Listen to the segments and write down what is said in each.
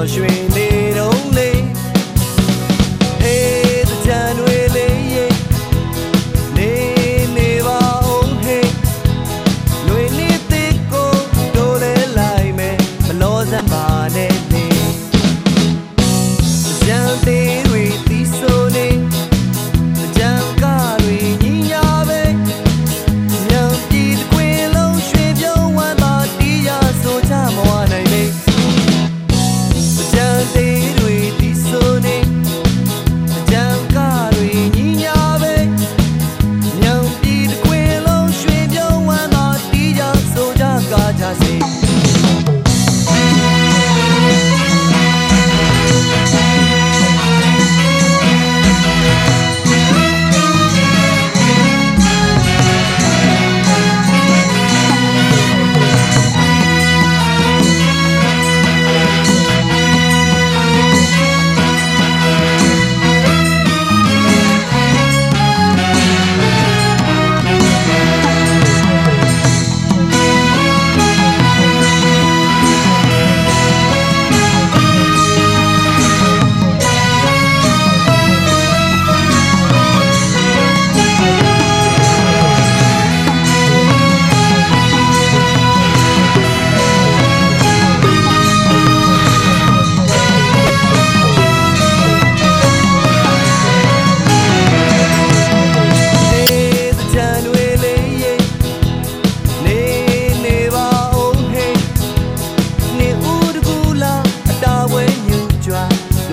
Don't you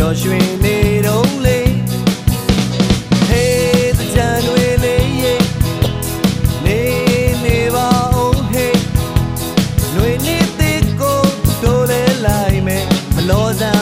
ော်ရွှင်နေတော့လေဟေးတကြံတွေလေးရေနေနေပါအောင်ဟေးလွေနေတဲ့ကိုတို့လဲလိုက်မယ်မလို့စမ်း